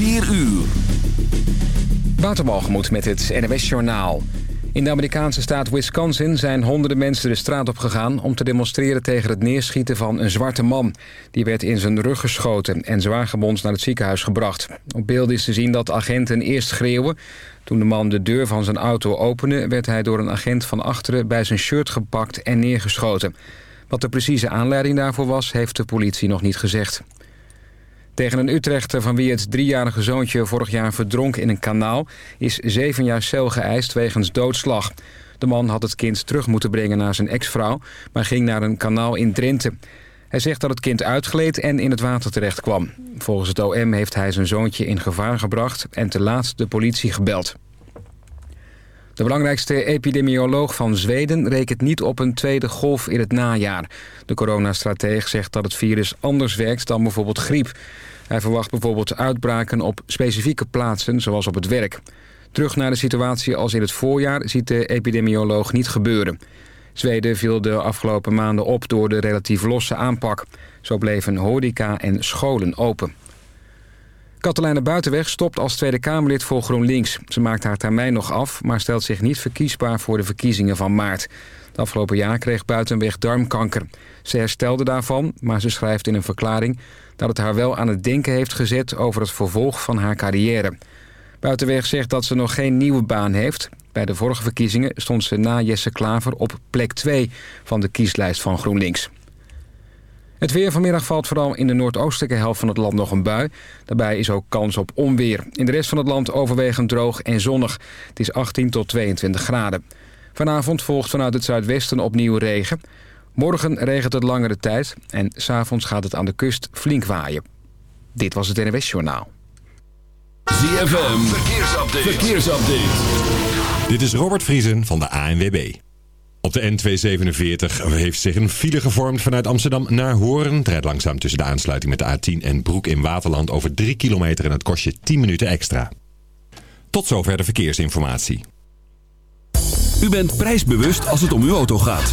4 uur. Waterbalgemoed met het NWS Journaal. In de Amerikaanse staat Wisconsin zijn honderden mensen de straat op gegaan... om te demonstreren tegen het neerschieten van een zwarte man. Die werd in zijn rug geschoten en zwaargebond naar het ziekenhuis gebracht. Op beeld is te zien dat agenten eerst schreeuwen. Toen de man de deur van zijn auto opende... werd hij door een agent van achteren bij zijn shirt gepakt en neergeschoten. Wat de precieze aanleiding daarvoor was, heeft de politie nog niet gezegd. Tegen een Utrechter van wie het driejarige zoontje vorig jaar verdronk in een kanaal... is zeven jaar cel geëist wegens doodslag. De man had het kind terug moeten brengen naar zijn ex-vrouw... maar ging naar een kanaal in Drenthe. Hij zegt dat het kind uitgleed en in het water terecht kwam. Volgens het OM heeft hij zijn zoontje in gevaar gebracht... en te laat de politie gebeld. De belangrijkste epidemioloog van Zweden rekent niet op een tweede golf in het najaar. De coronastrateeg zegt dat het virus anders werkt dan bijvoorbeeld griep. Hij verwacht bijvoorbeeld uitbraken op specifieke plaatsen, zoals op het werk. Terug naar de situatie als in het voorjaar ziet de epidemioloog niet gebeuren. Zweden viel de afgelopen maanden op door de relatief losse aanpak. Zo bleven horeca en scholen open. Katelijne Buitenweg stopt als Tweede Kamerlid voor GroenLinks. Ze maakt haar termijn nog af, maar stelt zich niet verkiesbaar voor de verkiezingen van maart. Het afgelopen jaar kreeg Buitenweg darmkanker. Ze herstelde daarvan, maar ze schrijft in een verklaring... dat het haar wel aan het denken heeft gezet over het vervolg van haar carrière. Buitenweg zegt dat ze nog geen nieuwe baan heeft. Bij de vorige verkiezingen stond ze na Jesse Klaver op plek 2 van de kieslijst van GroenLinks. Het weer vanmiddag valt vooral in de noordoostelijke helft van het land nog een bui. Daarbij is ook kans op onweer. In de rest van het land overwegend droog en zonnig. Het is 18 tot 22 graden. Vanavond volgt vanuit het zuidwesten opnieuw regen. Morgen regent het langere tijd en s'avonds gaat het aan de kust flink waaien. Dit was het NWS Journaal. ZFM, verkeersupdate. verkeersupdate. Dit is Robert Vriesen van de ANWB. Op de N247 heeft zich een file gevormd vanuit Amsterdam naar Hoorn. Het rijdt langzaam tussen de aansluiting met de A10 en Broek in Waterland over 3 kilometer en het kost je 10 minuten extra. Tot zover de verkeersinformatie. U bent prijsbewust als het om uw auto gaat.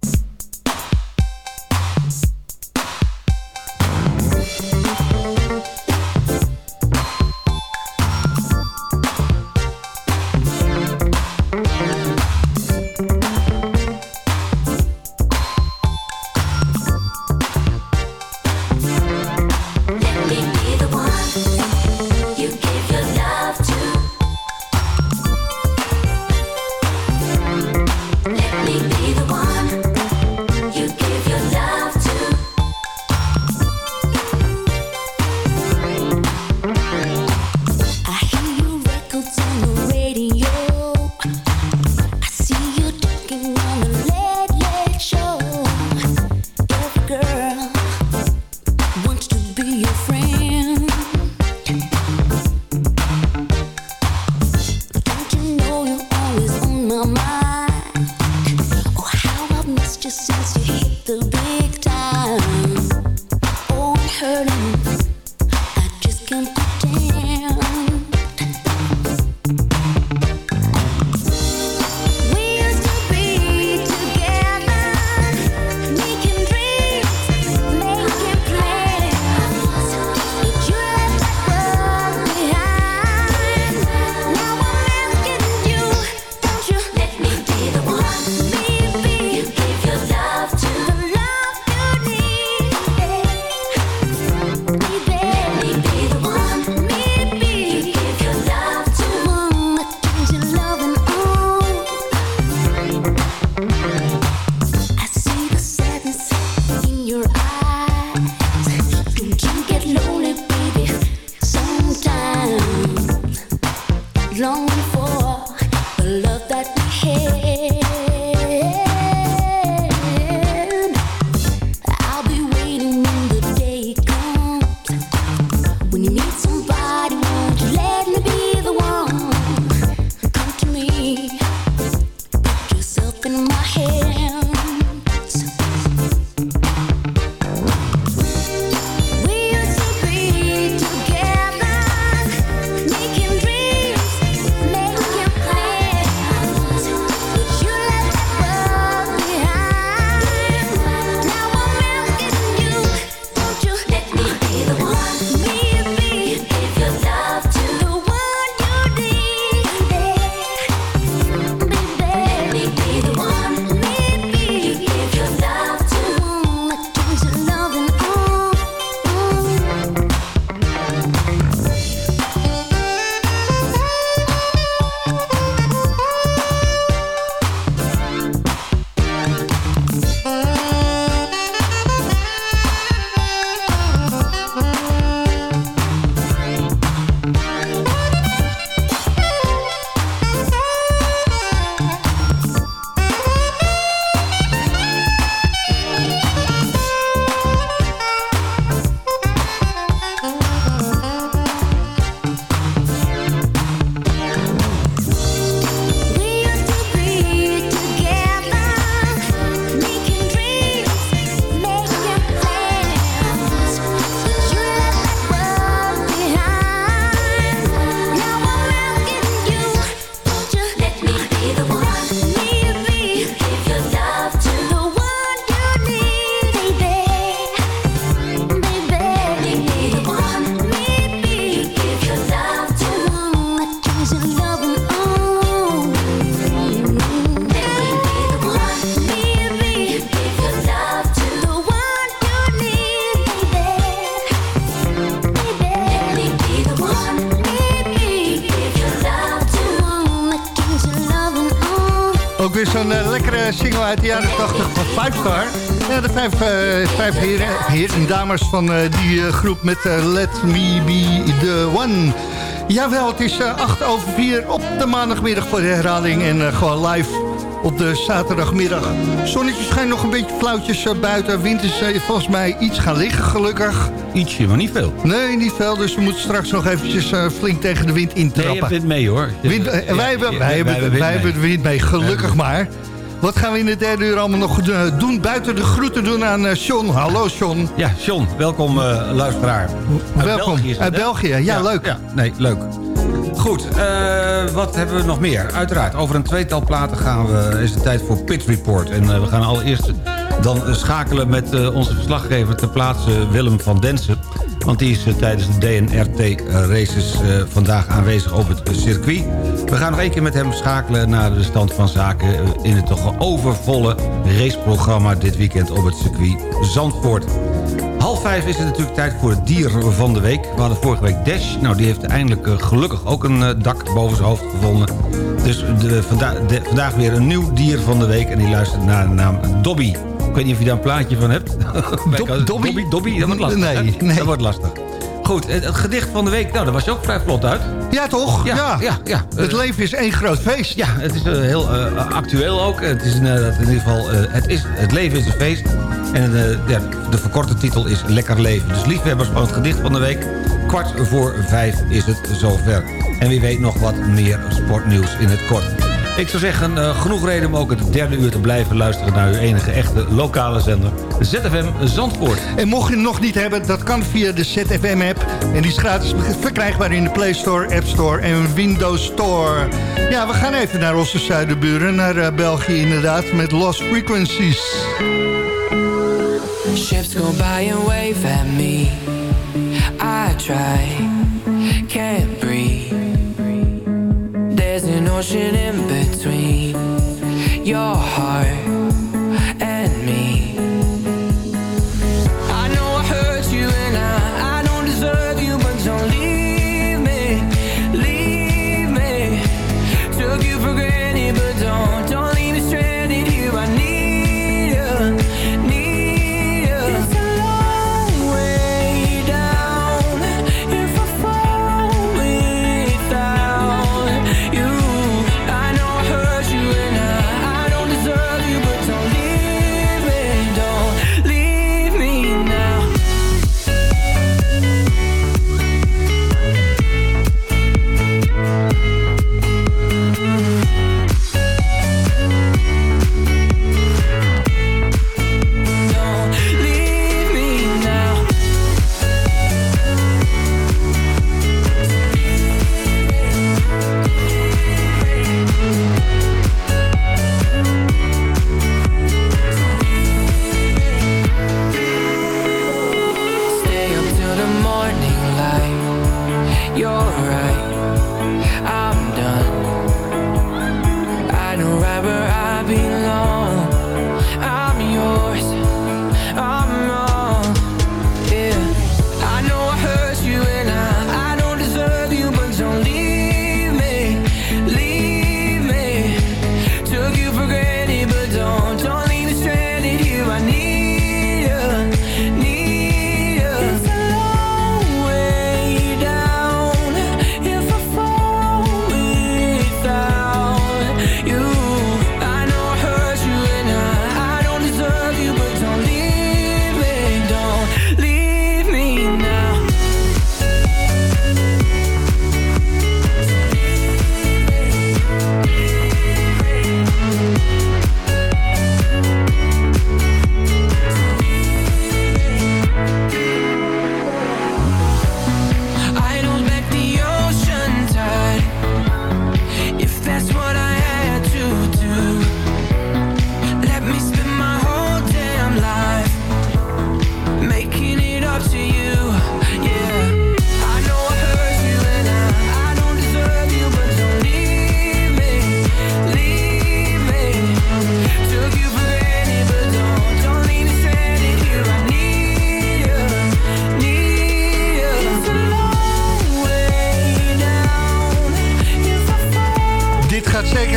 Five Star. Ja, de vijf, eh, vijf heren, heren en dames van eh, die eh, groep met Let Me Be The One. Jawel, het is eh, 8 over 4 op de maandagmiddag voor de herhaling. En gewoon live op de zaterdagmiddag. Zonnetje schijnt nog een beetje flauwtjes buiten. Wind is volgens mij iets gaan liggen, gelukkig. Ietsje, maar niet veel. Nee, niet veel. Dus we moeten straks nog eventjes flink tegen de wind Nee, je intrappen. hebt wind mee hoor. Wind, Ja, wij hebben, ja, wij hebben, wij hebben de wind mee, gelukkig maar. Wat gaan we in de derde uur allemaal nog eh, doen? Buiten de groeten doen aan eh John. Hallo John. Ja, John, welkom eh, luisteraar. Uit Welkom. België Uit? België, ja, leuk. Ja, nee, leuk. Goed, eh, wat hebben we nog meer? Uiteraard, over een tweetal platen gaan we, is het tijd voor Pit Report. En eh, we gaan allereerst dan schakelen met eh, onze verslaggever ter plaatse Willem van Densen. Want die is eh, tijdens de DNRT-races eh, vandaag aanwezig op het circuit. We gaan nog één keer met hem schakelen naar de stand van zaken... eh, in het toch overvolle raceprogramma dit weekend op het circuit Zandvoort. Half vijf is het natuurlijk tijd voor het dier van de week. We hadden vorige week Dash. Nou, die heeft eindelijk gelukkig ook een dak boven zijn hoofd gevonden. Dus de- vandaag weer een nieuw dier van de week. En die luistert naar de naam Dobby. Ik weet niet of je daar een plaatje van hebt. Dobby? Dobby? Dobby? Dat wordt lastig. Nee. Dat wordt lastig. Goed, het, het gedicht van de week. Nou, daar was je ook vrij vlot uit. Ja, toch? Ja, ja, ja. Het Eh, leven is één groot feest. Ja, het is eh, heel eh, actueel ook. Het is in ieder geval... het, is, het leven is een feest. En ja, de verkorte titel is Lekker Leven. Dus liefhebbers van het gedicht van de week. Kwart voor vijf is het zover. En wie weet nog wat meer sportnieuws in het kort. Ik zou zeggen, eh, genoeg reden om ook het derde uur te blijven luisteren... naar uw enige echte lokale zender, ZFM Zandvoort. En mocht je het nog niet hebben, dat kan via de ZFM-app. En die is gratis verkrijgbaar in de Play Store, App Store en Windows Store. Ja, we gaan even naar onze zuidenburen, naar eh, België inderdaad, met Lost Frequencies. Ships go by and wave at me. I try, motion in between your heart.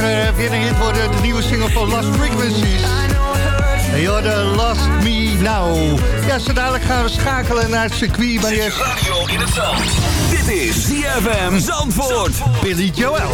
lekkere eh, weer een hit worden. De nieuwe single van Last Frequencies. En you're the Last Me Now. Ja, zo dadelijk gaan we schakelen naar het circuit bij je... radio in het zand. Dit is ZFM Zandvoort. Billy Joel.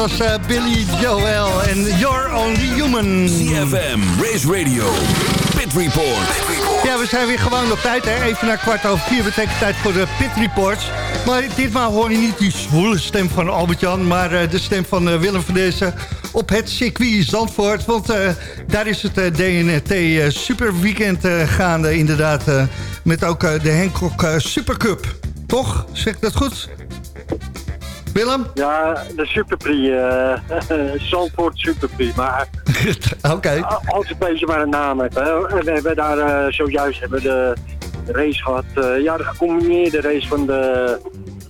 was eh, Billy Joel en You're Only Human. CFM, Race Radio, Pit Report. Ja, we zijn weer gewoon op tijd. Even na kwart over vier betekent tijd voor de Pit Reports. Maar ditmaal hoor je niet die zwoele stem van Albert-Jan... maar eh, de stem van eh, Willem van Dezen op het circuit Zandvoort. Want daar is het DNT Super Weekend gaande inderdaad. met ook de Hancock Supercup. Toch? Zeg ik dat goed? Willem? Ja, de Superprix. eh Zandvoort Superprix. Maar Oké. als een beetje maar een naam heeft. Hè. En We hebben daar eh, zojuist hebben de race gehad. eh, ja, de gecombineerde race van de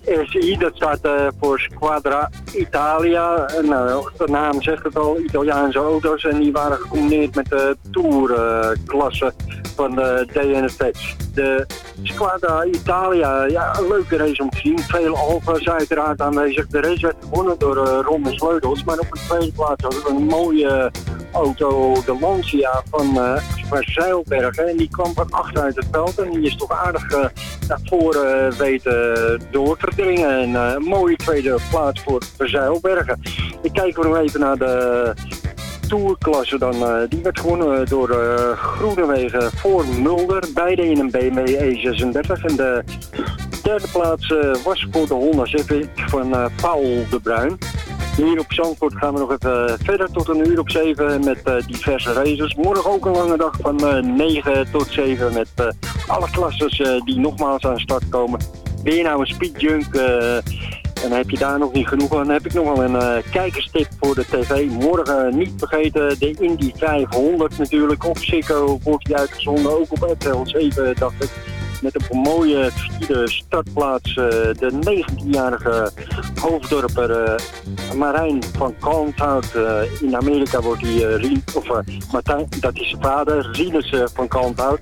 RCI. Dat staat eh, voor Squadra Italia. En, nou, de naam zegt het al, Italiaanse auto's. En die waren gecombineerd met de Tour-klasse van de DNFX. De Squadra Italia, ja, een leuke race om te zien. Veel Alfa's uiteraard aanwezig. De race werd gewonnen door eh Ron Sleutels. Maar op de tweede plaats hadden we een mooie auto, de Lancia van uh, Zeilbergen. En die kwam van achter uit het veld. En die is toch aardig eh, naar voren weten door te eh, een mooie tweede plaats voor Zeilbergen. Ik kijk nog even naar de tourklasse dan. eh, die werd gewonnen door eh Groenewegen voor Mulder. Beide in een BMW E36. En de derde plaats was voor de Honda Civic van Paul de Bruin. Hier op Zandvoort gaan we nog even verder tot een uur op 7 met diverse races. Morgen ook een lange dag van eh 9 tot 7 met alle klasses die nogmaals aan start komen. Ben je nou een speedjunk eh, en heb je daar nog niet genoeg aan, heb ik nog wel een eh, kijkerstip voor de tv. Morgen eh, niet vergeten de Indy 500 natuurlijk. Op Ziggo wordt uitgezonden, ook op RTL 7 dacht ik. Met een mooie vierde startplaats eh, de 19-jarige hoofddorper eh, Marijn van Kalmthout. In Amerika wordt hij, eh, of Martijn, dat is zijn vader, Rinus eh, van Kalmthout.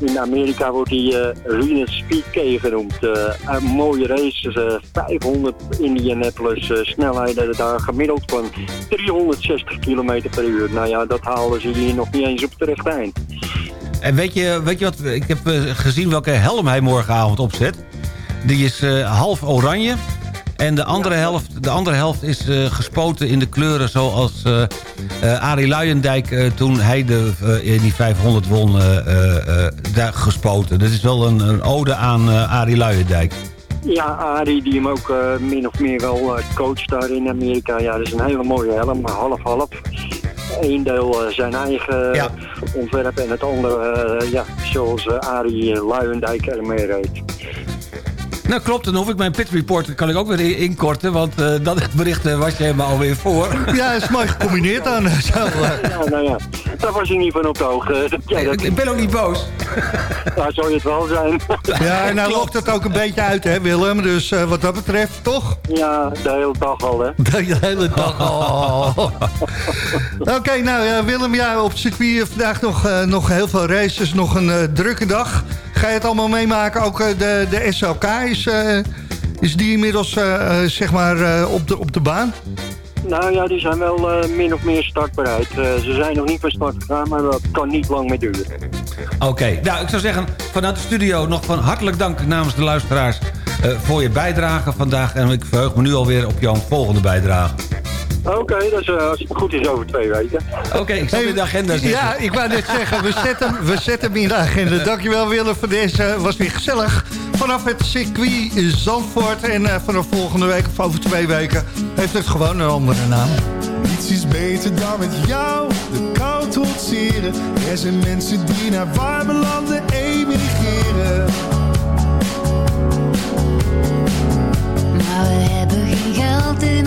In Amerika wordt hij Rinus Speedkay genoemd. Een mooie race, eh, 500 Indianapolis eh, snelheden daar gemiddeld van 360 km per uur. Nou ja, dat halen ze hier nog niet eens op het rechte eind. En weet je, weet je wat? Ik heb eh, gezien welke helm hij morgenavond opzet. Die is eh, half oranje. En de andere, helft, de andere helft is eh, gespoten in de kleuren zoals eh, Arie Luijendijk toen hij de, in die 500 won, daar gespoten. Dat is wel een, een ode aan Arie Luijendijk. Ja, Arie die hem ook min of meer wel coacht daar in Amerika. Ja, dat is een hele mooie helm, half-half. Eén deel eh, zijn eigen Ja. ontwerp en het andere, eh, ja, zoals eh, Arie Luijendijk ermee reed. Nou klopt, dan hoef ik mijn pit report kan ik ook weer in- inkorten... want eh, dat bericht eh, was je helemaal alweer voor. Ja, is mooi gecombineerd dan. Eh. Ja, nou ja, daar was hij niet van op de hoogte. Dat, ik, ben ook niet boos. daar zou je het wel zijn. Ja, en nou lokt het ook een beetje uit, hè Willem? Dus eh, wat dat betreft, toch? ja, de hele dag al, hè. De hele dag al. Oké, nou ja, Willem, ja, op het circuit vandaag nog, eh, nog heel veel races. Nog een eh, drukke dag. Ga je het allemaal meemaken? Ook eh, de, de SLK is, eh, is die inmiddels eh, zeg maar eh, op, de, op de baan? Nou ja, die zijn wel eh, min of meer startbereid. Eh, ze zijn nog niet van start gegaan, maar dat kan niet lang meer duren. Oké, nou ik zou zeggen vanuit de studio nog van hartelijk dank namens de luisteraars... eh, voor je bijdrage vandaag. En ik verheug me nu alweer op jouw volgende bijdrage. Oké, dat is, eh, als het goed is over twee weken. Oké, ik zal in de agenda zetten. Ja, ik wou net zeggen, we zetten, hem- we zetten hem in de agenda. Dankjewel Willem voor deze, was weer gezellig. Vanaf het circuit Zandvoort en eh, vanaf volgende week of over twee weken... heeft het gewoon een andere naam. Niets is beter dan met jou de kou trotseren. Er zijn mensen die naar warme landen emigreren. Maar we hebben geen geld in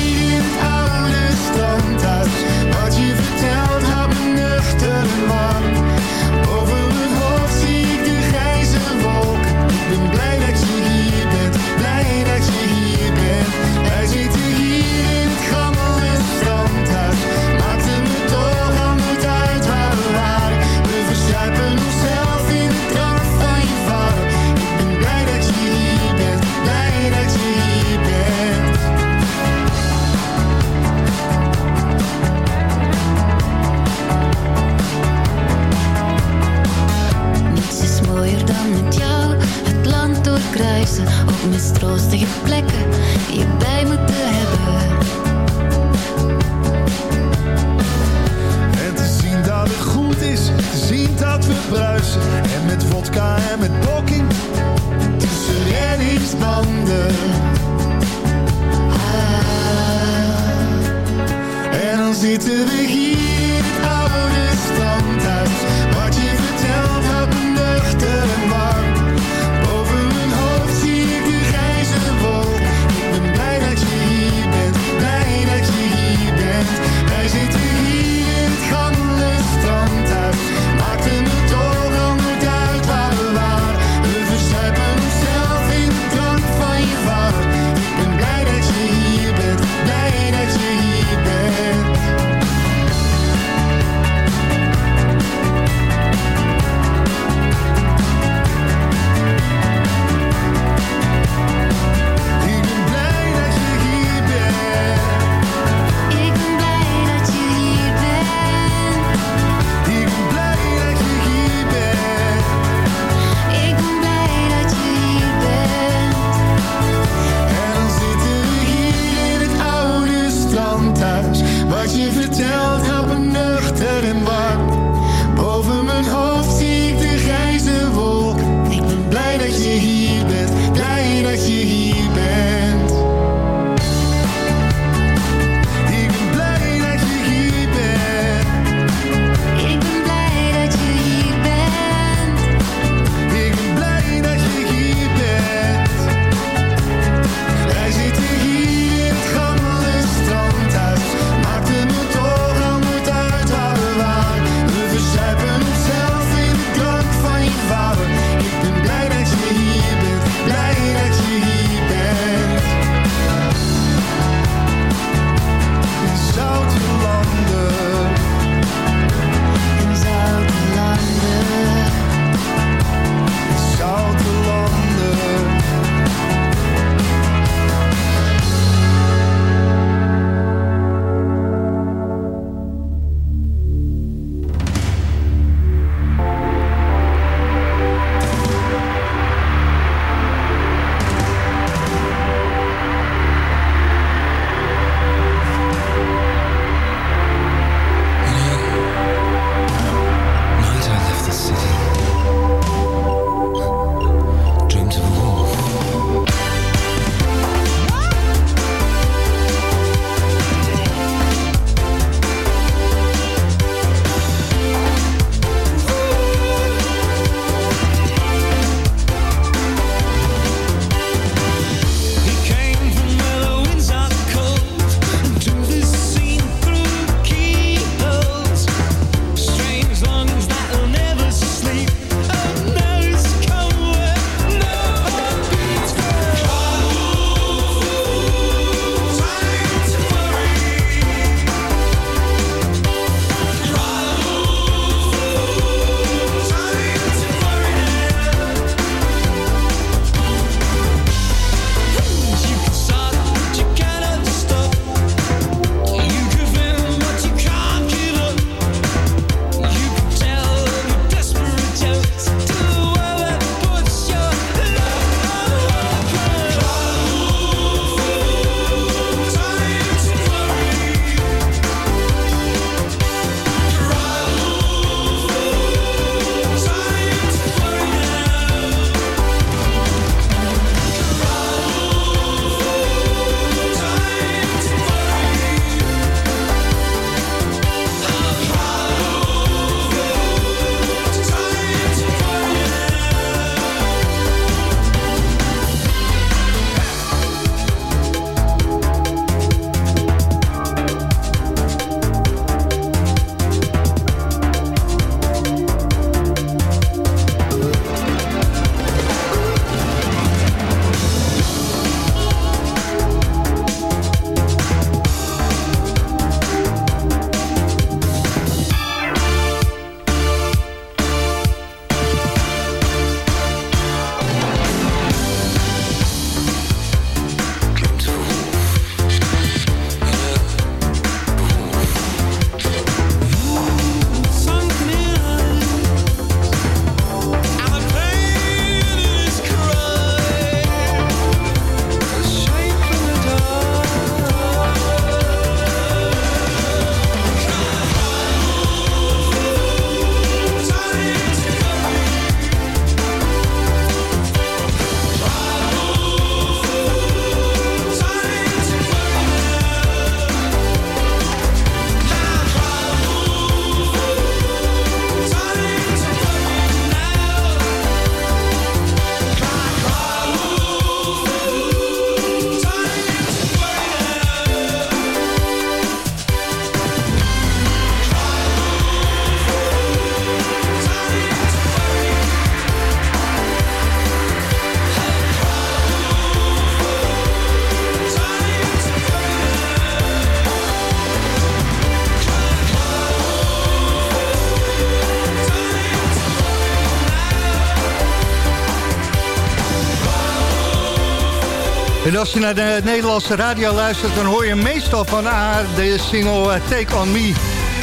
als je naar de Nederlandse radio luistert... dan hoor je meestal van haar de single eh, Take On Me.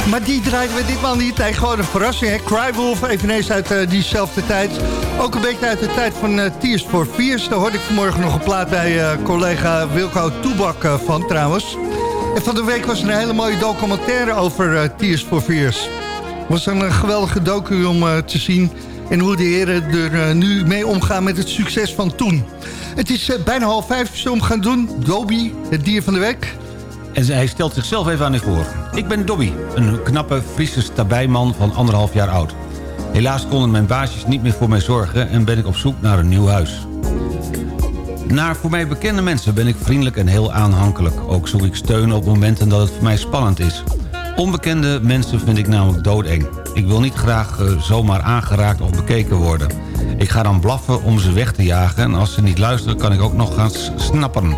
Maar die draaien we ditmaal niet. Nee, gewoon een verrassing. Hè? Crywolf, eveneens uit eh, diezelfde tijd. Ook een beetje uit de tijd van eh, Tears for Fears. Daar hoorde ik vanmorgen nog een plaat bij collega Wilco Toebak van trouwens. En van de week was er een hele mooie documentaire over Tears for Fears. Het was een geweldige docu om te zien... en hoe de heren er nu mee omgaan met het succes van toen. Het is eh, bijna half vijf, zullen we gaan doen? Dobby, het dier van de week. En hij stelt zichzelf even aan u voor. Ik ben Dobby, een knappe Friese stabijman van anderhalf jaar oud. Helaas konden mijn baasjes niet meer voor mij zorgen... en ben ik op zoek naar een nieuw huis. Naar voor mij bekende mensen ben ik vriendelijk en heel aanhankelijk. Ook zoek ik steun op momenten dat het voor mij spannend is. Onbekende mensen vind ik namelijk doodeng. Ik wil niet graag eh, zomaar aangeraakt of bekeken worden. Ik ga dan blaffen om ze weg te jagen... en als ze niet luisteren kan ik ook nog gaan snappen.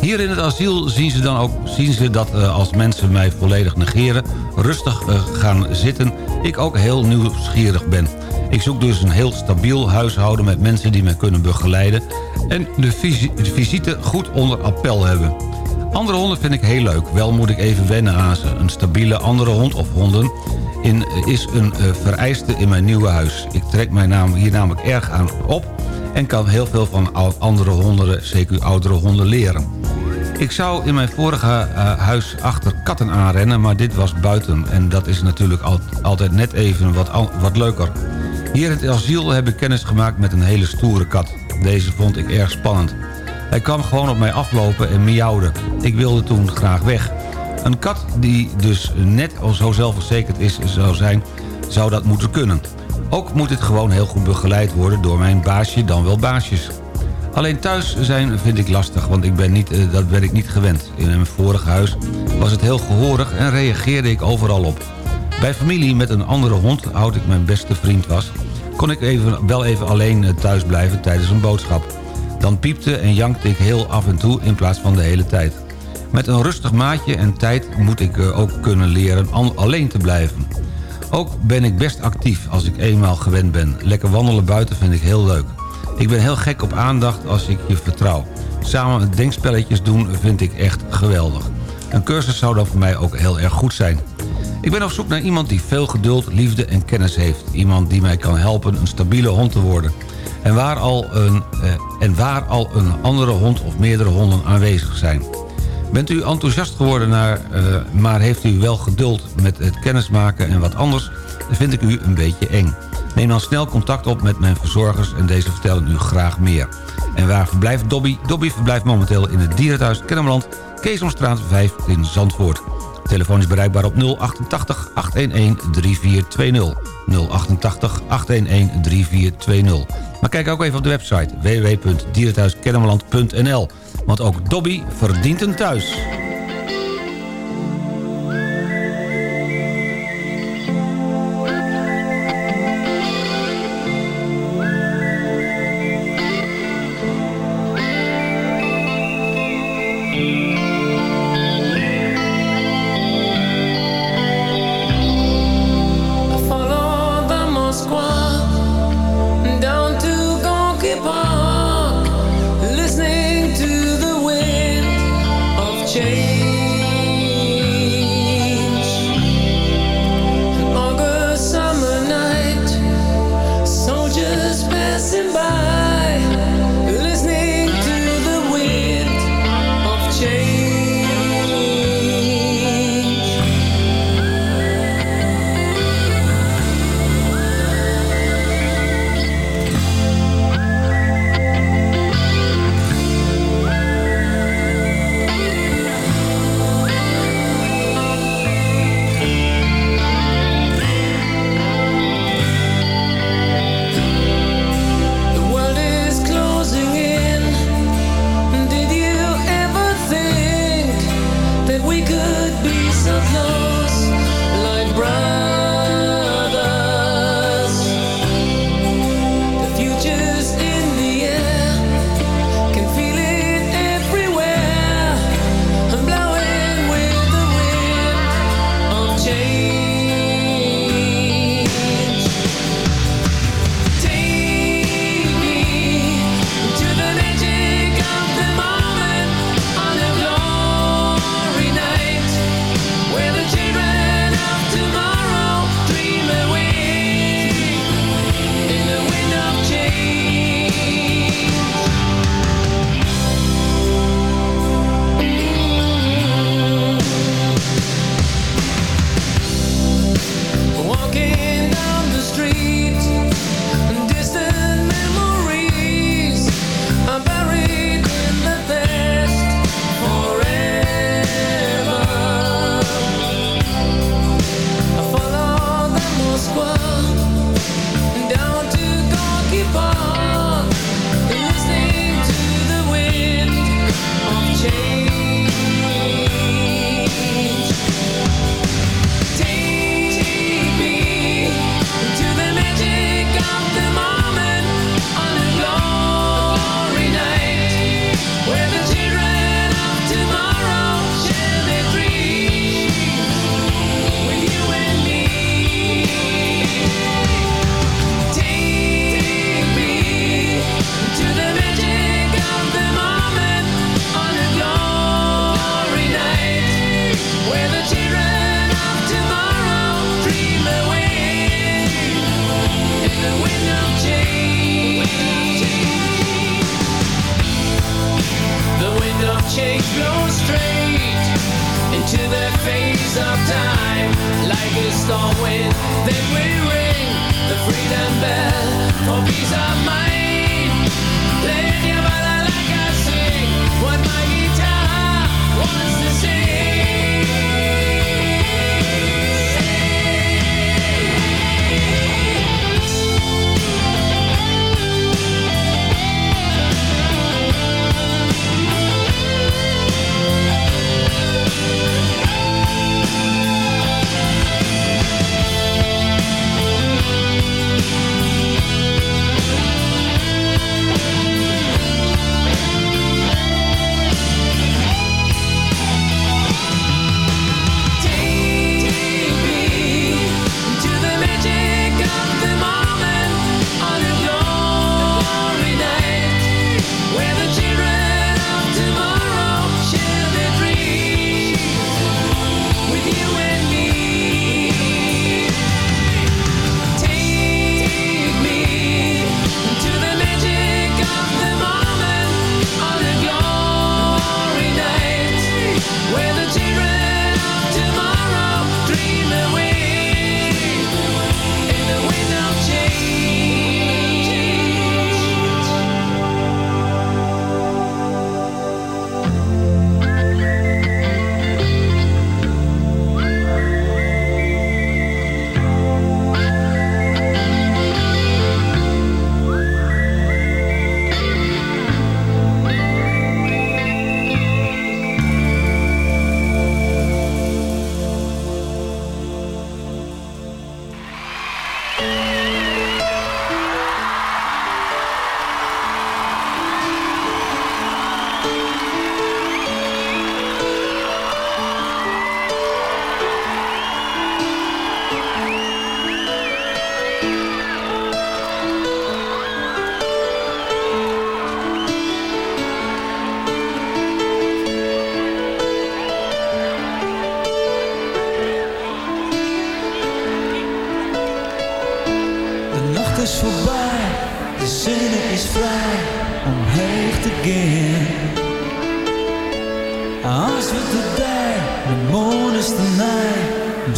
Hier in het asiel zien ze, dan ook, zien ze dat eh, als mensen mij volledig negeren... rustig eh, gaan zitten, ik ook heel nieuwsgierig ben. Ik zoek dus een heel stabiel huishouden met mensen die mij kunnen begeleiden... en de, de visite goed onder appel hebben. Andere honden vind ik heel leuk, wel moet ik even wennen aan ze. Een stabiele andere hond of honden in, is een eh, vereiste in mijn nieuwe huis. Ik trek mij naam, hier namelijk erg aan op... en kan heel veel van andere honden, zeker oudere honden, leren. Ik zou in mijn vorige eh, huis achter katten aanrennen, maar dit was buiten. En dat is natuurlijk al- altijd net even wat, wat leuker. Hier in het asiel heb ik kennis gemaakt met een hele stoere kat. Deze vond ik erg spannend. Hij kwam gewoon op mij aflopen en miauwde. Ik wilde toen graag weg. Een kat die dus net al zo zelfverzekerd is zou zijn, zou dat moeten kunnen. Ook moet dit gewoon heel goed begeleid worden door mijn baasje dan wel baasjes. Alleen thuis zijn vind ik lastig, want ik ben niet, eh, dat ben ik niet gewend. In mijn vorige huis was het heel gehoorig en reageerde ik overal op. Bij familie met een andere hond, houd ik mijn beste vriend was... kon ik even, wel even alleen eh, thuis blijven tijdens een boodschap. Dan piepte en jankte ik heel af en toe in plaats van de hele tijd. Met een rustig maatje en tijd moet ik eh, ook kunnen leren alleen te blijven. Ook ben ik best actief als ik eenmaal gewend ben. Lekker wandelen buiten vind ik heel leuk. Ik ben heel gek op aandacht als ik je vertrouw. Samen denkspelletjes doen vind ik echt geweldig. Een cursus zou dan voor mij ook heel erg goed zijn. Ik ben op zoek naar iemand die veel geduld, liefde en kennis heeft. Iemand die mij kan helpen een stabiele hond te worden. En waar al een, eh, en waar al een andere hond of meerdere honden aanwezig zijn. Bent u enthousiast geworden, naar, eh, maar heeft u wel geduld met het kennismaken en wat anders... vind ik u een beetje eng. Neem dan snel contact op met mijn verzorgers en deze vertellen u graag meer. En waar verblijft Dobby? Dobby verblijft momenteel in het dierenthuis Kennemerland... Keesomstraat 5 in Zandvoort. Telefoon is bereikbaar op 088 811 3420. 088 811 3420. Maar kijk ook even op de website www.dierenthuiskennemerland.nl. Want ook Dobby verdient een thuis.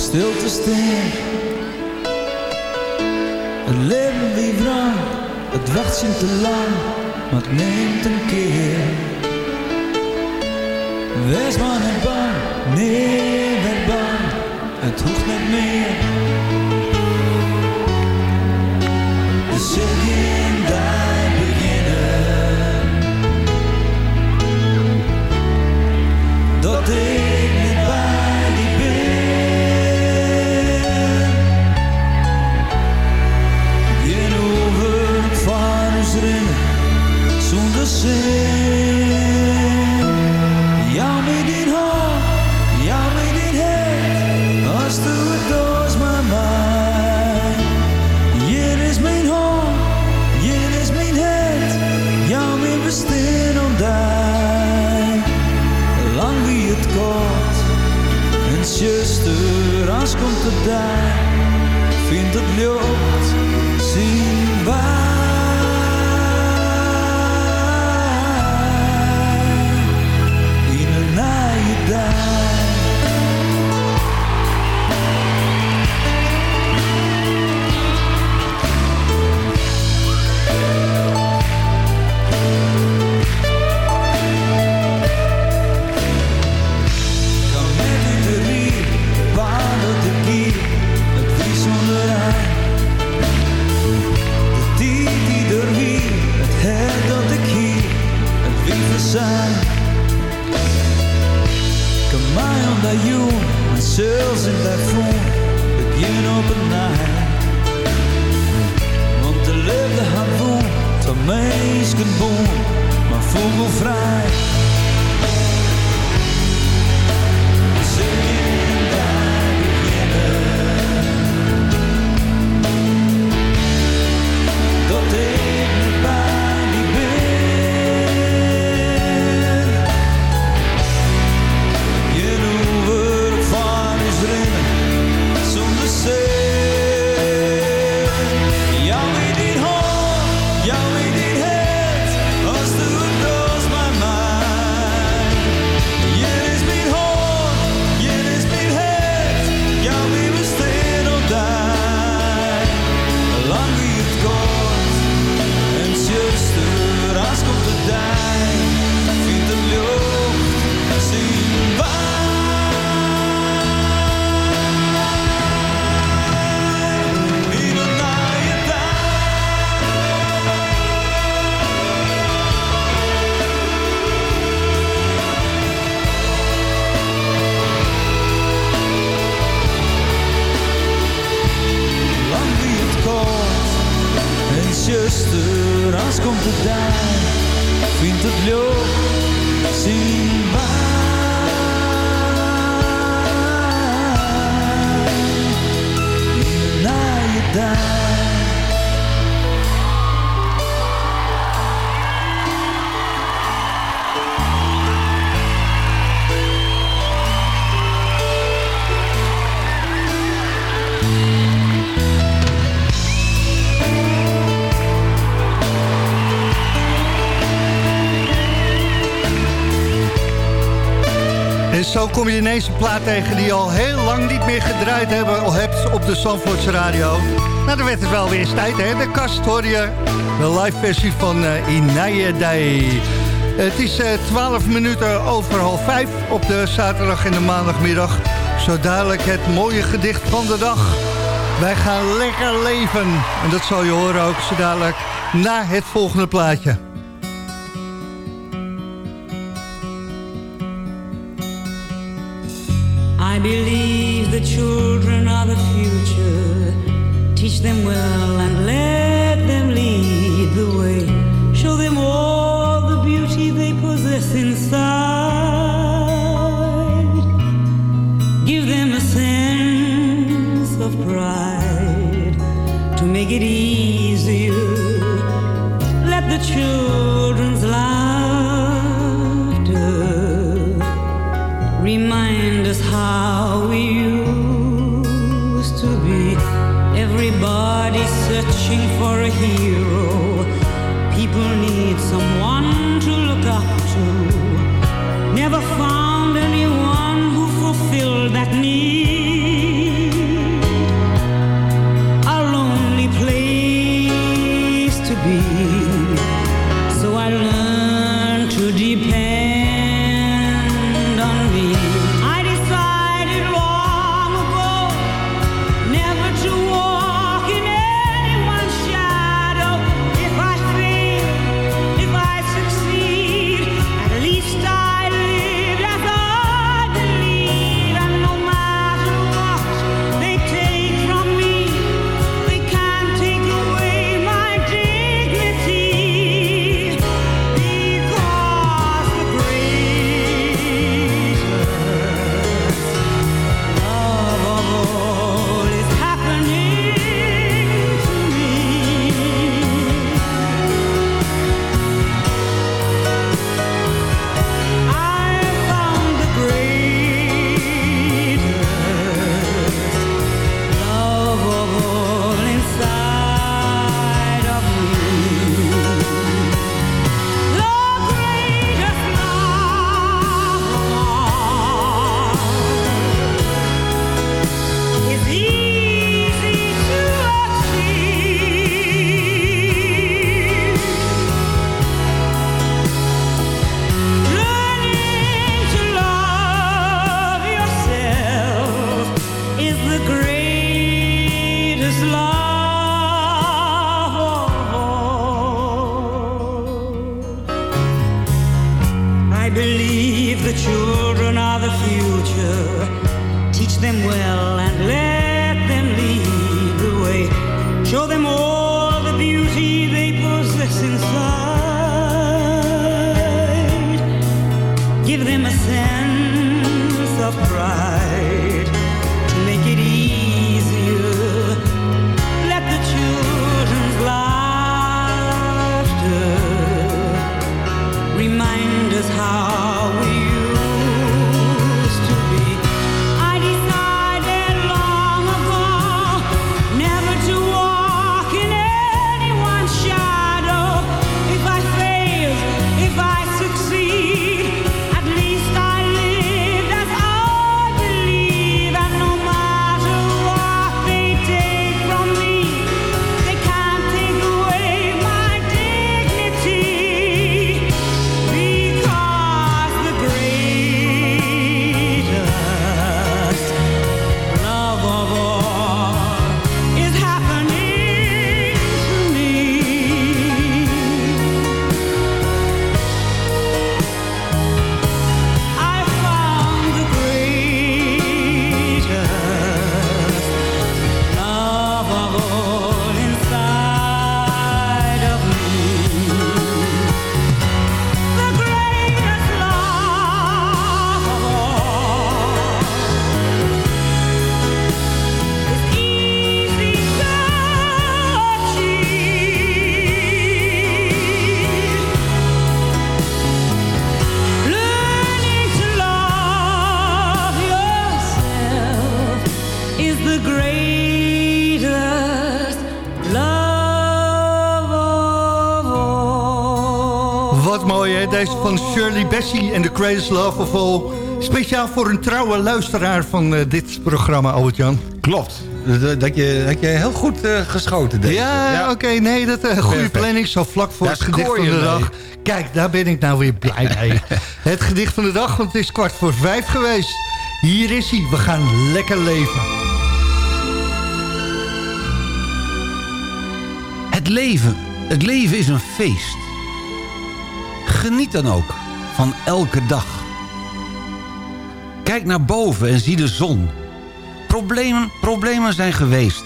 Stil te staan. Het leven wie wrang, het wachten te lang, maar het neemt een keer. Wees maar niet bang, nee, werd bang, het hoeft niet meer. Kom je ineens een plaat tegen die je al heel lang niet meer gedraaid hebben, hebt op de Zandvoortse radio. Nou, dan werd het wel weer eens tijd, hè? De kast hoor je, de live versie van uh, Inaye Day. Het is eh 12 minuten over half 5 op de zaterdag en de maandagmiddag. Zo dadelijk het mooie gedicht van de dag. Wij gaan lekker leven. En dat zal je horen ook zo dadelijk na het volgende plaatje. Believe the children are the future. Teach them well and let them lead the way. Show them all the beauty they possess inside. Give them a sense of pride to make it easier. Bessie en The Greatest Love of All. Speciaal voor een trouwe luisteraar van eh, dit programma, Albert-Jan. Klopt. Dat, je, dat je heel goed eh, geschoten deed. Ja, oké, nee, dat uh, goede Perfect. planning, zo vlak voor Daar het gedicht van de mee. dag. Kijk, daar ben ik nou weer blij mee. het gedicht van de dag, want het is kwart voor vijf geweest. Hier is hij, we gaan lekker leven. Het leven, het leven is een feest. Geniet dan ook van elke dag. Kijk naar boven en zie de zon. Problemen, problemen zijn geweest.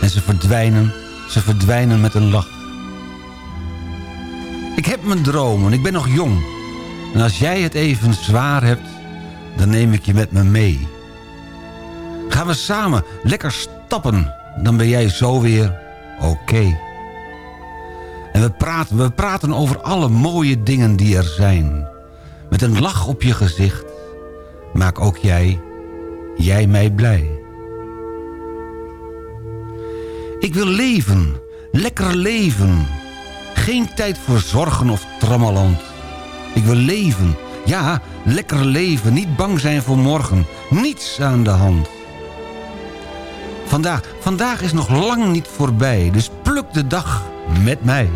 En ze verdwijnen, ze verdwijnen met een lach. Ik heb mijn dromen, ik ben nog jong. En als jij het even zwaar hebt, dan neem ik je met me mee. Gaan we samen lekker stappen, dan ben jij zo weer oké. En we praten, we praten over alle mooie dingen die er zijn. Met een lach op je gezicht maak ook jij, jij mij blij. Ik wil leven, lekker leven. Geen tijd voor zorgen of trammeland. Ik wil leven, ja, lekker leven. Niet bang zijn voor morgen, niets aan de hand. Vandaag, vandaag is nog lang niet voorbij, dus pluk de dag met mij.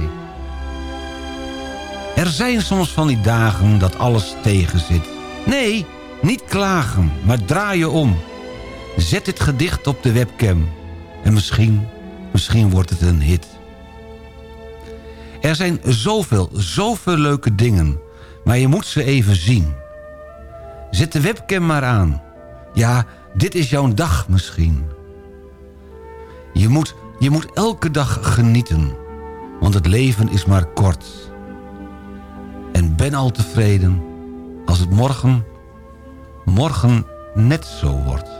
Er zijn soms van die dagen dat alles tegenzit. Nee, niet klagen, maar draai je om. Zet dit gedicht op de webcam. En misschien, misschien wordt het een hit. Er zijn zoveel, zoveel leuke dingen. Maar je moet ze even zien. Zet de webcam maar aan. Ja, dit is jouw dag misschien. Je moet, je moet elke dag genieten. Want het leven is maar kort. En ben al tevreden als het morgen, morgen net zo wordt.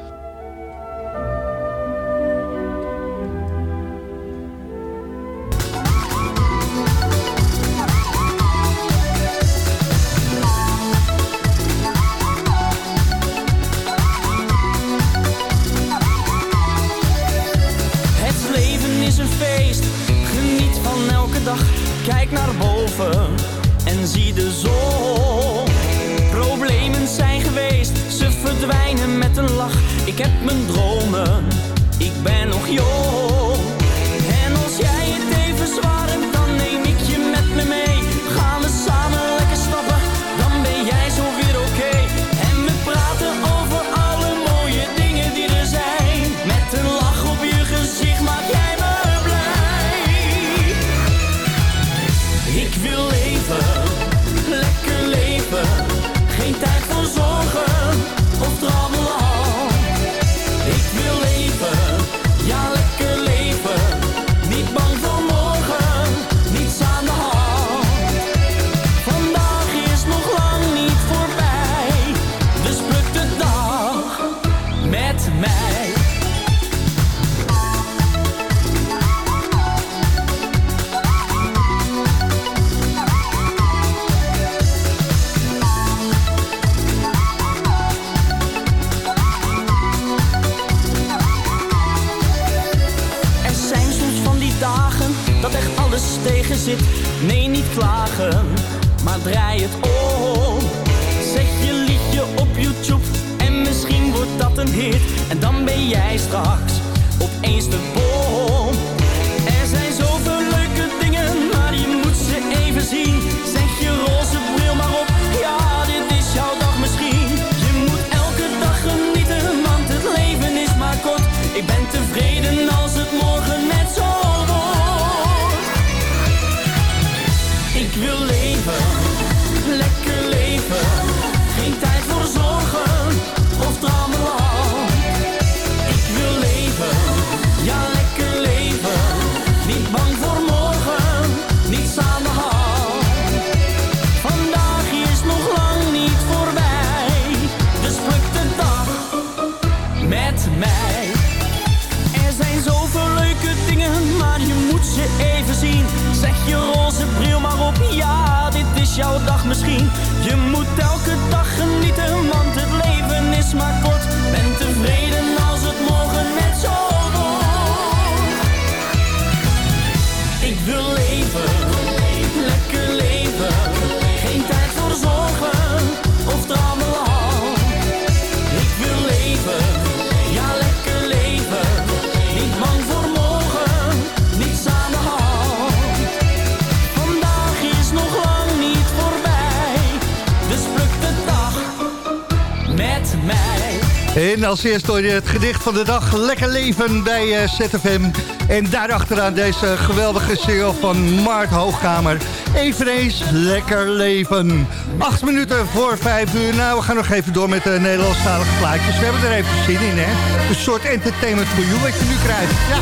En als eerst door het gedicht van de dag Lekker Leven bij eh, ZFM. En daarachteraan deze geweldige single van Mart Hoogkamer. Eveneens Lekker Leven. Acht minuten voor vijf uur. Nou, we gaan nog even door met de Nederlandstalige plaatjes. We hebben er even zin in, hè. Een soort entertainment voor jou wat je nu krijgt. Ja.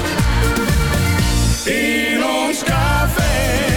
In ons café.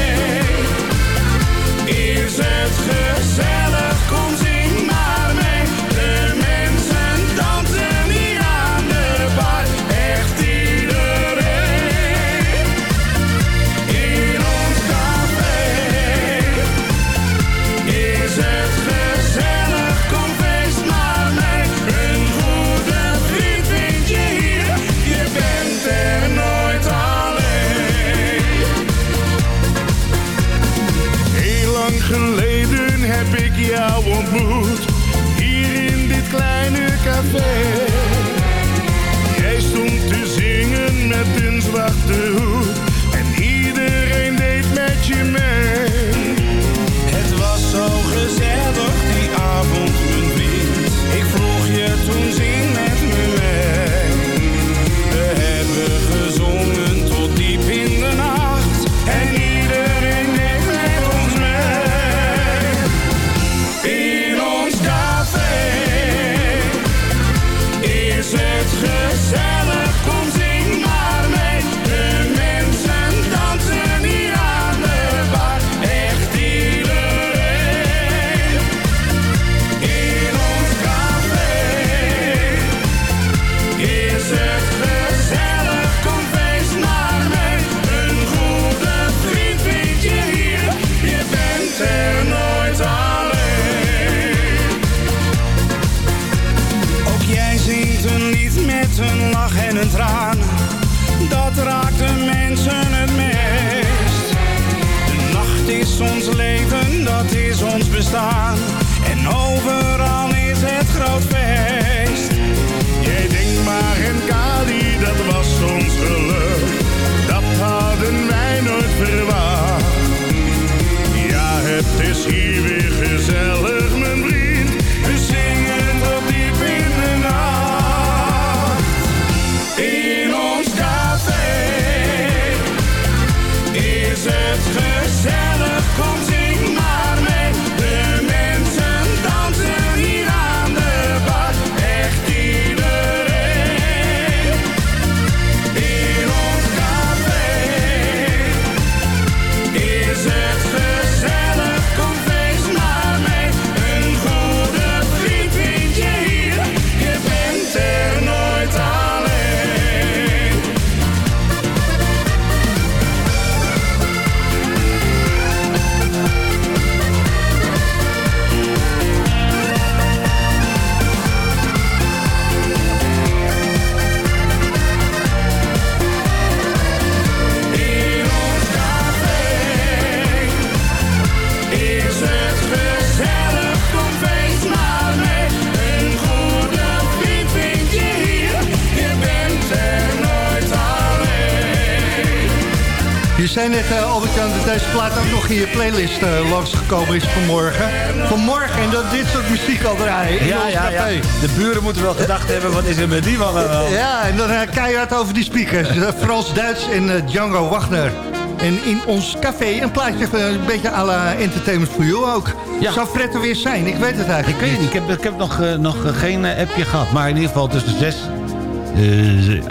Playlist uh, langsgekomen is vanmorgen. Vanmorgen en dat dit soort muziek al draaien in Ja, ons ja, ja. café. De buren moeten wel gedacht hebben, wat is er met die man hand? Ja, en dan uh, keihard over die speakers. Uh, Frans Duits en uh, Django Wagner. En in ons café een plaatje een beetje à la Entertainment for You ook. Ja. Zou Fred er weer zijn? Ik weet het eigenlijk Ik weet het niet. Ik heb, ik heb nog, nog geen appje gehad. Maar in ieder geval tussen zes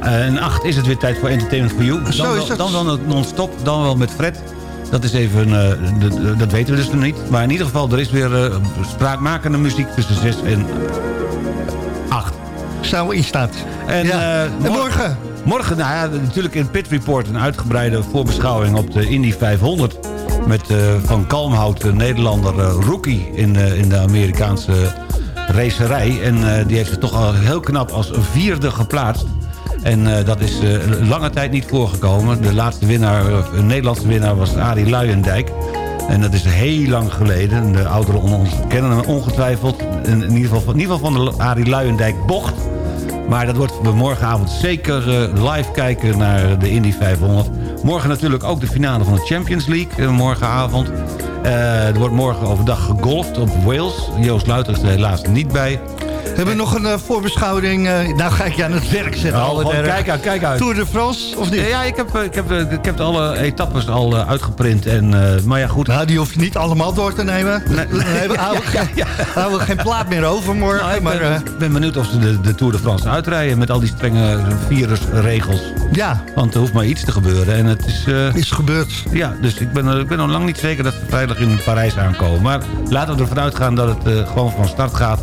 en acht is het weer tijd voor Entertainment for You. Dan, Zo is wel, het. dan wel non-stop, dan wel met Fred. Dat is even, uh, dat weten we dus nog niet. Maar in ieder geval, er is weer uh, spraakmakende muziek tussen 6 en 8. Zou in staat. En, ja. uh, en morgen? Morgen, nou ja, natuurlijk in Pit Report een uitgebreide voorbeschouwing op de Indy 500. Met Van Kalmhout, de Nederlander rookie in, in de Amerikaanse racerij. En die heeft zich toch al heel knap als vierde geplaatst. En uh, dat is uh, lange tijd niet voorgekomen. De laatste winnaar, een Nederlandse winnaar was Arie Luijendijk. En dat is heel lang geleden. De ouderen onder ons kennen hem ongetwijfeld. In, ieder, geval, in ieder geval van de Arie Luijendijk bocht. Maar dat wordt we morgenavond zeker live kijken naar de Indy 500. Morgen natuurlijk ook de finale van de Champions League. morgenavond. er wordt morgen overdag gegolfd op Wales. Joost Luiter is er helaas niet bij. Hebben we nog een uh, voorbeschouwing? Uh, nou ga ik je aan het werk zetten. Kijk uit, kijk uit. Tour de France, of niet? Ja, ja ik, heb, ik, heb, ik heb alle etappes al uh, uitgeprint. En, maar ja, goed. Nou, die hoef je niet allemaal door te nemen. Nee, nee we houden, ja, ja. houden geen plaat meer over morgen. Nou, ik maar, ben, ben, benieuwd of ze de, de, Tour de France uitrijden... met al die strenge virusregels. Ja. Want er hoeft maar iets te gebeuren. En het is... is gebeurd. Ja, dus ik ben, ik ben nog lang niet zeker dat we vrijdag in Parijs aankomen. Maar laten we ervan uitgaan dat het gewoon van start gaat...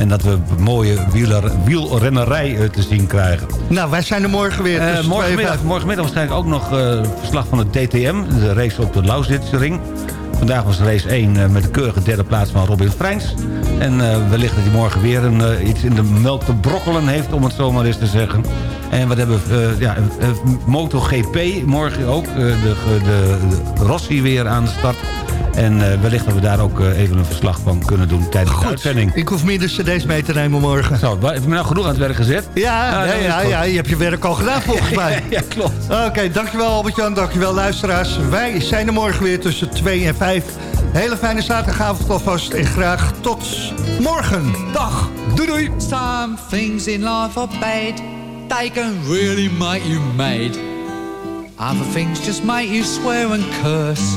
En dat we mooie wieler, wielrennerij uh, te zien krijgen. Nou, wij zijn er morgen weer. Uh, morgenmiddag, morgenmiddag waarschijnlijk ook nog uh, verslag van het DTM. De race op de Lausitzring. Vandaag was race 1 uh, met de keurige derde plaats van Robin Freins. En uh, wellicht dat hij morgen weer een, iets in de melk te brokkelen heeft, om het zo maar eens te zeggen. En wat hebben we? ja, MotoGP, morgen ook. de, de, de Rossi weer aan de start. En uh, wellicht dat we daar ook uh, even een verslag van kunnen doen tijdens goed. de uitzending. Ik hoef de cd's mee te nemen morgen. Zo, heb je me nou genoeg aan het werk gezet? Ja, ja, ja, ja, je hebt je werk al gedaan volgens mij. ja, klopt. Oké, okay, dankjewel Albert-Jan, dankjewel luisteraars. Wij zijn er morgen weer tussen 2 en 5. Hele fijne zaterdagavond alvast en graag tot morgen. Dag, doei doei. Some things in life are bad. They can really make you mad. Other things just make you swear and curse.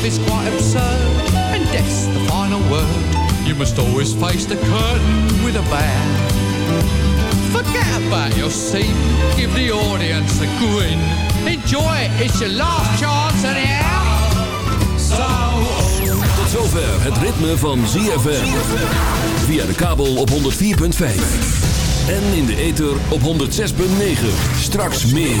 Life is quite absurd, and death's the final word. You must always face the curtain with a bow. Forget about your scene, give the audience a grin. Enjoy it, it's your last chance anyhow. So, Tot zover het ritme van ZFM. Via de kabel op 104.5. En in de ether op 106.9. Straks meer.